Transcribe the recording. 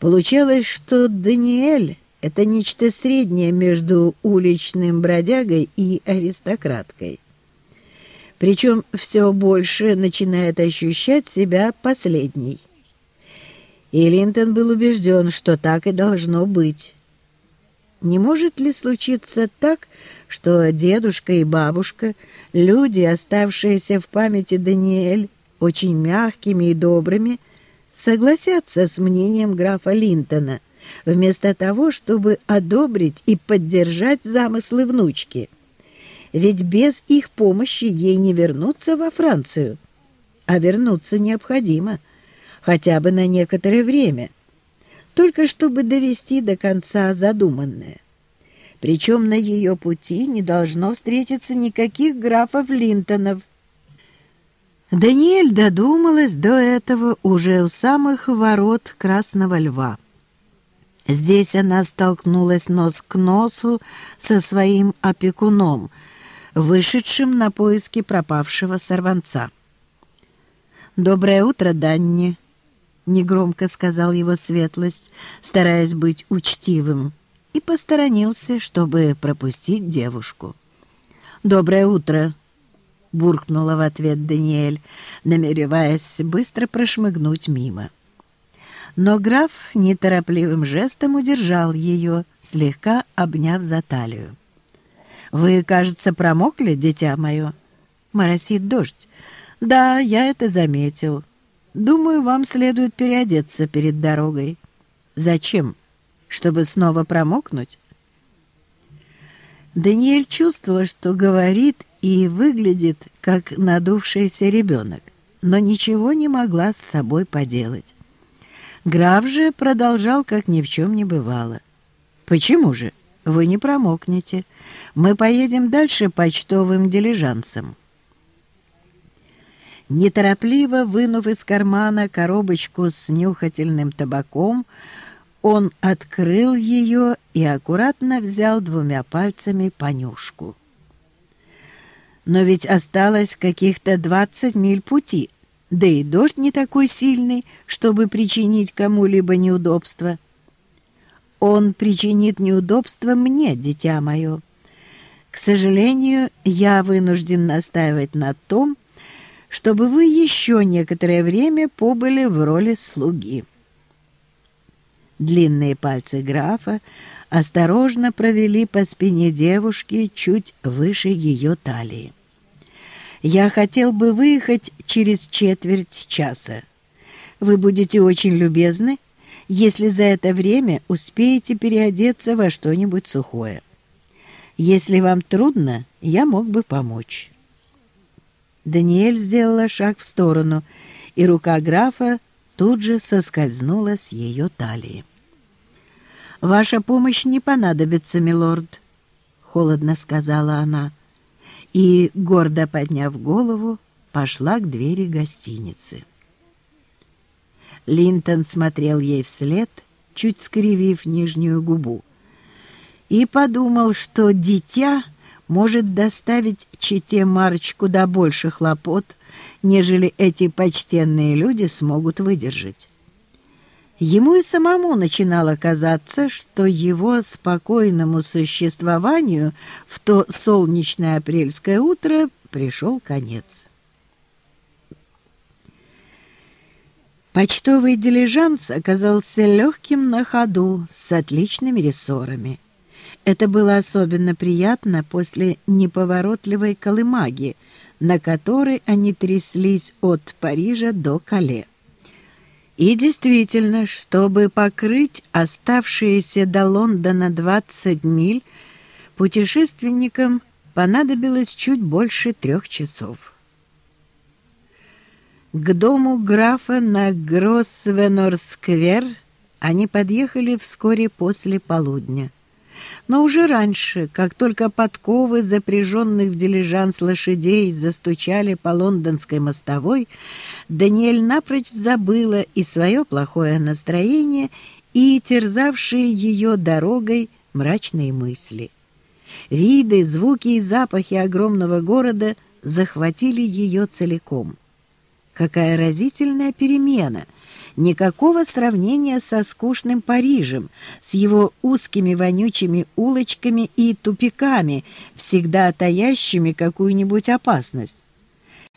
Получалось, что Даниэль — это нечто среднее между уличным бродягой и аристократкой. Причем все больше начинает ощущать себя последней. И Линтон был убежден, что так и должно быть. Не может ли случиться так, что дедушка и бабушка, люди, оставшиеся в памяти Даниэль, очень мягкими и добрыми, согласятся с мнением графа Линтона, вместо того, чтобы одобрить и поддержать замыслы внучки? Ведь без их помощи ей не вернуться во Францию, а вернуться необходимо, хотя бы на некоторое время – только чтобы довести до конца задуманное. Причем на ее пути не должно встретиться никаких графов Линтонов. Даниэль додумалась до этого уже у самых ворот Красного Льва. Здесь она столкнулась нос к носу со своим опекуном, вышедшим на поиски пропавшего сорванца. «Доброе утро, Данни!» негромко сказал его светлость, стараясь быть учтивым, и посторонился, чтобы пропустить девушку. «Доброе утро!» — буркнула в ответ Даниэль, намереваясь быстро прошмыгнуть мимо. Но граф неторопливым жестом удержал ее, слегка обняв за талию. «Вы, кажется, промокли, дитя мое?» «Моросит дождь». «Да, я это заметил. Думаю, вам следует переодеться перед дорогой. Зачем? Чтобы снова промокнуть? Даниэль чувствовала, что говорит и выглядит, как надувшийся ребенок, но ничего не могла с собой поделать. Граф же продолжал, как ни в чем не бывало. «Почему же? Вы не промокнете. Мы поедем дальше почтовым дилижансом». Неторопливо вынув из кармана коробочку с нюхательным табаком, он открыл ее и аккуратно взял двумя пальцами понюшку. Но ведь осталось каких-то двадцать миль пути, да и дождь не такой сильный, чтобы причинить кому-либо неудобство. Он причинит неудобство мне, дитя мое. К сожалению, я вынужден настаивать на том, чтобы вы еще некоторое время побыли в роли слуги. Длинные пальцы графа осторожно провели по спине девушки чуть выше ее талии. «Я хотел бы выехать через четверть часа. Вы будете очень любезны, если за это время успеете переодеться во что-нибудь сухое. Если вам трудно, я мог бы помочь». Даниэль сделала шаг в сторону, и рука графа тут же соскользнула с ее талии. «Ваша помощь не понадобится, милорд», — холодно сказала она, и, гордо подняв голову, пошла к двери гостиницы. Линтон смотрел ей вслед, чуть скривив нижнюю губу, и подумал, что дитя — может доставить чете Марч куда больше хлопот, нежели эти почтенные люди смогут выдержать. Ему и самому начинало казаться, что его спокойному существованию в то солнечное апрельское утро пришел конец. Почтовый дилижанс оказался легким на ходу с отличными рессорами. Это было особенно приятно после неповоротливой колымаги, на которой они тряслись от Парижа до Кале. И действительно, чтобы покрыть оставшиеся до Лондона 20 миль, путешественникам понадобилось чуть больше трех часов. К дому графа на Гроссвенор-сквер они подъехали вскоре после полудня. Но уже раньше, как только подковы запряженных в дилижанс лошадей застучали по лондонской мостовой, Даниэль напрочь забыла и свое плохое настроение, и терзавшие ее дорогой мрачные мысли. Виды, звуки и запахи огромного города захватили ее целиком. Какая разительная перемена! Никакого сравнения со скучным Парижем, с его узкими вонючими улочками и тупиками, всегда таящими какую-нибудь опасность.